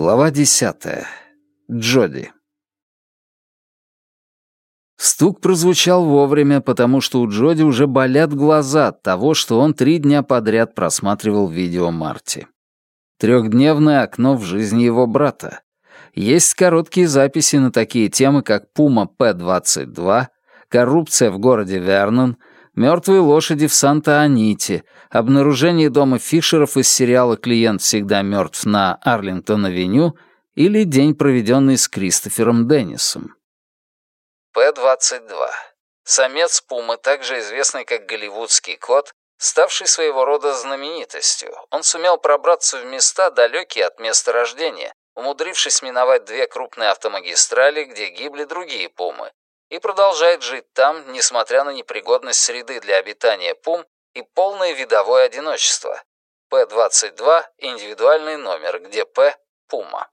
Глава десятая. Джоди. Стук прозвучал вовремя, потому что у Джоди уже болят глаза от того, что он три дня подряд просматривал видео Марти. Трехдневное окно в жизни его брата. Есть короткие записи на такие темы, как «Пума П-22», «Коррупция в городе Вернон», «Мертвые лошади в Санта-Аните», обнаружение дома Фишеров из сериала «Клиент всегда мертв» на Арлингтон-авеню или день, проведенный с Кристофером Деннисом. П-22. Самец пумы, также известный как голливудский кот, ставший своего рода знаменитостью. Он сумел пробраться в места, далекие от места рождения, умудрившись миновать две крупные автомагистрали, где гибли другие пумы, и продолжает жить там, несмотря на непригодность среды для обитания пум и полное видовое одиночество. П-22 — индивидуальный номер, где П — пума.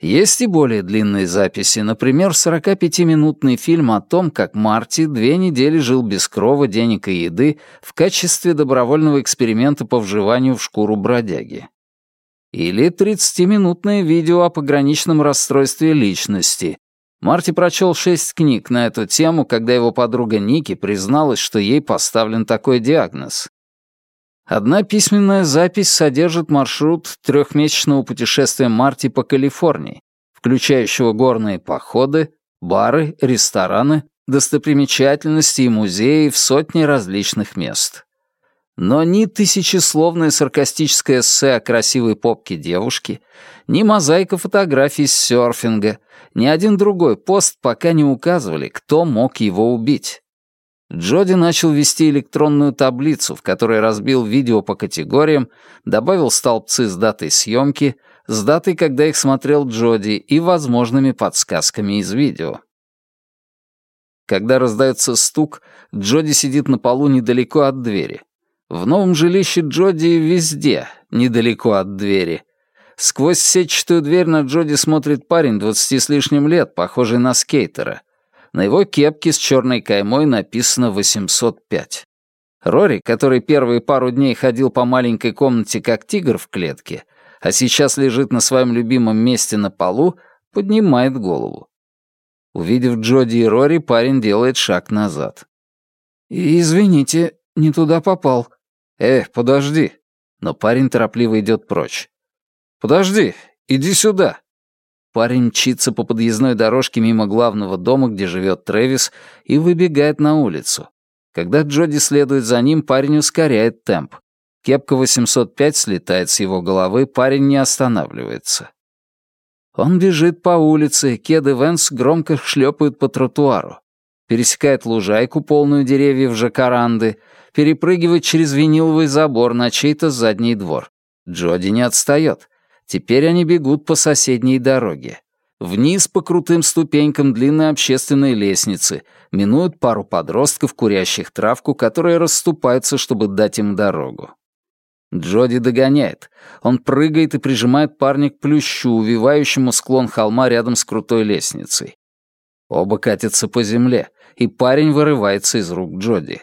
Есть и более длинные записи, например, 45-минутный фильм о том, как Марти две недели жил без крова, денег и еды в качестве добровольного эксперимента по вживанию в шкуру бродяги. Или 30-минутное видео о пограничном расстройстве личности, Марти прочел шесть книг на эту тему, когда его подруга Ники призналась, что ей поставлен такой диагноз. Одна письменная запись содержит маршрут трехмесячного путешествия Марти по Калифорнии, включающего горные походы, бары, рестораны, достопримечательности и музеи в сотни различных мест. Но ни тысячесловное саркастическое эссе о красивой попке девушки, ни мозаика фотографий с серфинга, ни один другой пост пока не указывали, кто мог его убить. Джоди начал вести электронную таблицу, в которой разбил видео по категориям, добавил столбцы с датой съемки, с датой, когда их смотрел Джоди, и возможными подсказками из видео. Когда раздается стук, Джоди сидит на полу недалеко от двери. В новом жилище Джоди везде, недалеко от двери. Сквозь сетчатую дверь на Джоди смотрит парень двадцати с лишним лет, похожий на скейтера. На его кепке с черной каймой написано 805. Рори, который первые пару дней ходил по маленькой комнате как тигр в клетке, а сейчас лежит на своем любимом месте на полу, поднимает голову. Увидев Джоди и Рори, парень делает шаг назад. «Извините, не туда попал», «Эх, подожди!» Но парень торопливо идет прочь. «Подожди, иди сюда!» Парень мчится по подъездной дорожке мимо главного дома, где живет Трэвис, и выбегает на улицу. Когда Джоди следует за ним, парень ускоряет темп. Кепка 805 слетает с его головы, парень не останавливается. Он бежит по улице, кеды Венс громко шлепают по тротуару. Пересекает лужайку, полную деревьев жакаранды, перепрыгивает через виниловый забор на чей-то задний двор. Джоди не отстает. Теперь они бегут по соседней дороге. Вниз по крутым ступенькам длинной общественной лестницы, минуют пару подростков, курящих травку, которые расступаются, чтобы дать им дорогу. Джоди догоняет. Он прыгает и прижимает парня к плющу, увивающему склон холма рядом с крутой лестницей. Оба катятся по земле, и парень вырывается из рук Джоди.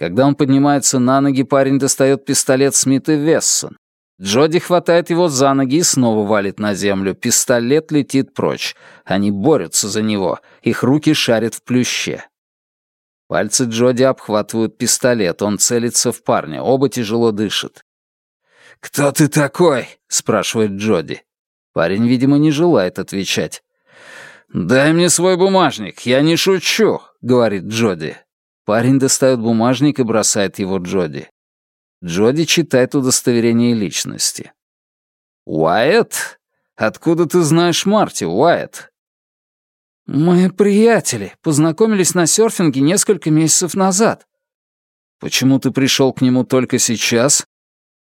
Когда он поднимается на ноги, парень достает пистолет Смит и Вессон. Джоди хватает его за ноги и снова валит на землю. Пистолет летит прочь. Они борются за него. Их руки шарят в плюще. Пальцы Джоди обхватывают пистолет. Он целится в парня. Оба тяжело дышат. «Кто ты такой?» — спрашивает Джоди. Парень, видимо, не желает отвечать. «Дай мне свой бумажник, я не шучу», — говорит Джоди. Парень достает бумажник и бросает его Джоди. Джоди читает удостоверение личности. «Уайт? Откуда ты знаешь Марти, Уайт?» «Мы приятели, познакомились на серфинге несколько месяцев назад». «Почему ты пришел к нему только сейчас?»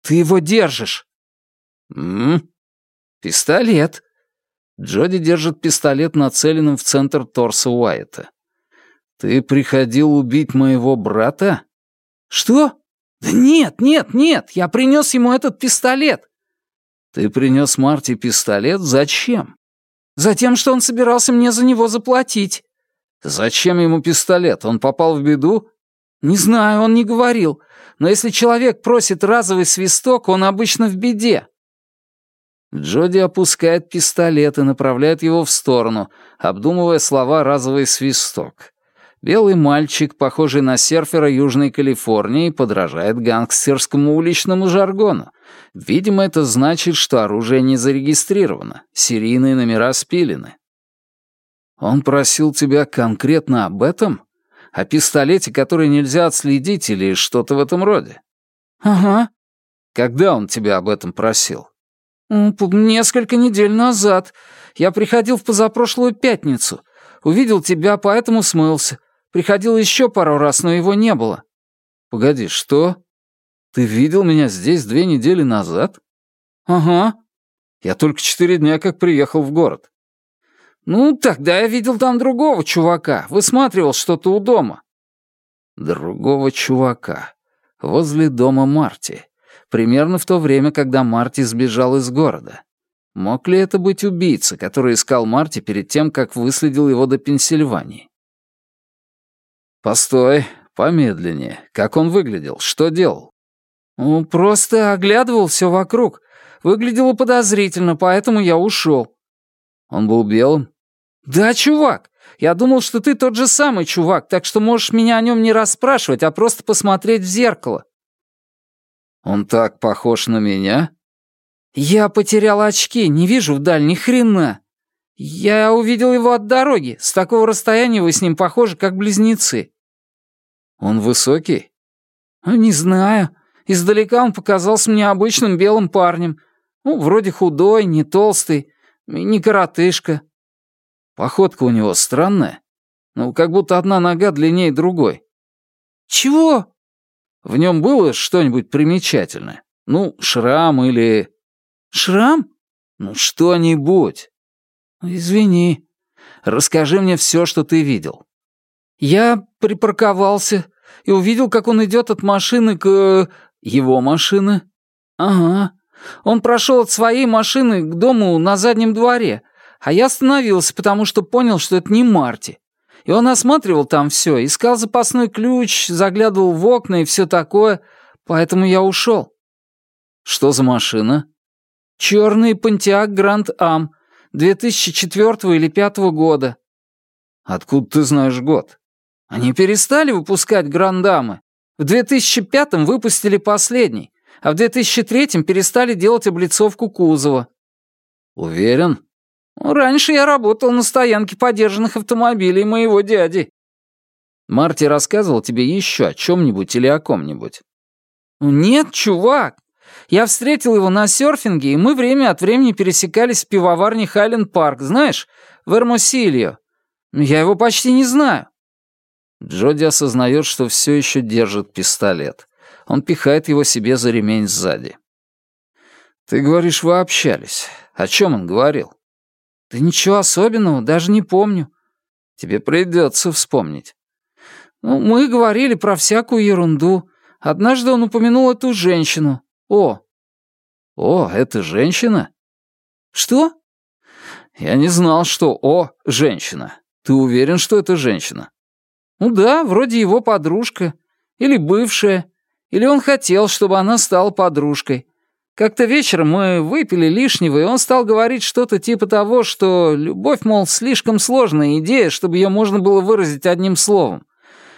«Ты его держишь». «М? Пистолет». Джоди держит пистолет, нацеленным в центр торса Уайта. «Ты приходил убить моего брата?» «Что? Да нет, нет, нет, я принес ему этот пистолет». «Ты принес Марти пистолет? Зачем?» «Затем, что он собирался мне за него заплатить». «Зачем ему пистолет? Он попал в беду?» «Не знаю, он не говорил. Но если человек просит разовый свисток, он обычно в беде». Джоди опускает пистолет и направляет его в сторону, обдумывая слова «разовый свисток». Белый мальчик, похожий на серфера Южной Калифорнии, подражает гангстерскому уличному жаргону. Видимо, это значит, что оружие не зарегистрировано, серийные номера спилены. Он просил тебя конкретно об этом? О пистолете, который нельзя отследить или что-то в этом роде? Ага. Когда он тебя об этом просил? Несколько недель назад. Я приходил в позапрошлую пятницу. Увидел тебя, поэтому смылся. Приходил еще пару раз, но его не было. Погоди, что? Ты видел меня здесь две недели назад? Ага. Я только четыре дня как приехал в город. Ну, тогда я видел там другого чувака. Высматривал что-то у дома. Другого чувака. Возле дома Марти. Примерно в то время, когда Марти сбежал из города. Мог ли это быть убийца, который искал Марти перед тем, как выследил его до Пенсильвании? «Постой, помедленнее. Как он выглядел? Что делал?» «Ну, просто оглядывал все вокруг. Выглядело подозрительно, поэтому я ушел». «Он был белым?» «Да, чувак. Я думал, что ты тот же самый чувак, так что можешь меня о нем не расспрашивать, а просто посмотреть в зеркало». «Он так похож на меня?» «Я потерял очки, не вижу вдаль ни хрена. Я увидел его от дороги. С такого расстояния вы с ним похожи, как близнецы». «Он высокий?» «Не знаю. Издалека он показался мне обычным белым парнем. Ну, вроде худой, не толстый, не коротышка». «Походка у него странная. Ну, как будто одна нога длиннее другой». «Чего?» «В нем было что-нибудь примечательное? Ну, шрам или...» «Шрам?» «Ну, что-нибудь». «Извини. Расскажи мне все, что ты видел». «Я припарковался и увидел, как он идет от машины к... его машины». «Ага. Он прошел от своей машины к дому на заднем дворе, а я остановился, потому что понял, что это не Марти. И он осматривал там все, искал запасной ключ, заглядывал в окна и все такое, поэтому я ушел». «Что за машина?» «Черный Понтиак Гранд Ам, 2004 или 2005 года». «Откуда ты знаешь год?» Они перестали выпускать грандамы. В 2005-м выпустили последний, а в 2003-м перестали делать облицовку кузова. Уверен? Ну, раньше я работал на стоянке подержанных автомобилей моего дяди. Марти рассказывал тебе еще о чем-нибудь или о ком-нибудь? Нет, чувак. Я встретил его на серфинге, и мы время от времени пересекались в пивоварне Хайленд Парк, знаешь, в Эрмосильо. Я его почти не знаю. Джоди осознает, что все еще держит пистолет. Он пихает его себе за ремень сзади. «Ты говоришь, вы общались. О чем он говорил?» «Да ничего особенного, даже не помню». «Тебе придется вспомнить». «Ну, мы говорили про всякую ерунду. Однажды он упомянул эту женщину. О». «О, это женщина?» «Что?» «Я не знал, что О — женщина. Ты уверен, что это женщина?» Ну да, вроде его подружка. Или бывшая. Или он хотел, чтобы она стала подружкой. Как-то вечером мы выпили лишнего, и он стал говорить что-то типа того, что любовь, мол, слишком сложная идея, чтобы ее можно было выразить одним словом.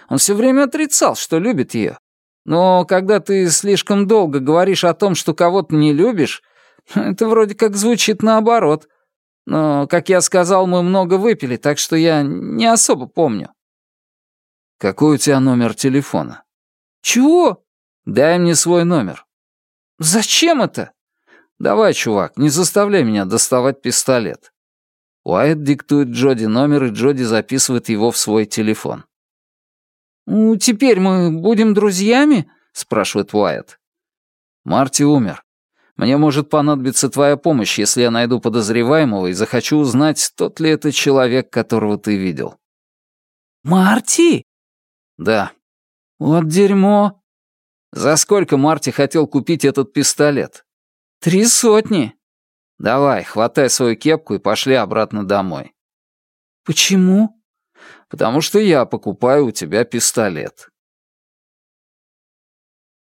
Он все время отрицал, что любит ее. Но когда ты слишком долго говоришь о том, что кого-то не любишь, это вроде как звучит наоборот. Но, как я сказал, мы много выпили, так что я не особо помню. «Какой у тебя номер телефона?» «Чего?» «Дай мне свой номер». «Зачем это?» «Давай, чувак, не заставляй меня доставать пистолет». Уайт диктует Джоди номер, и Джоди записывает его в свой телефон. «Ну, теперь мы будем друзьями?» — спрашивает Уайт. «Марти умер. Мне может понадобиться твоя помощь, если я найду подозреваемого и захочу узнать, тот ли это человек, которого ты видел». «Марти?» «Да». «Вот дерьмо». «За сколько Марти хотел купить этот пистолет?» «Три сотни». «Давай, хватай свою кепку и пошли обратно домой». «Почему?» «Потому что я покупаю у тебя пистолет».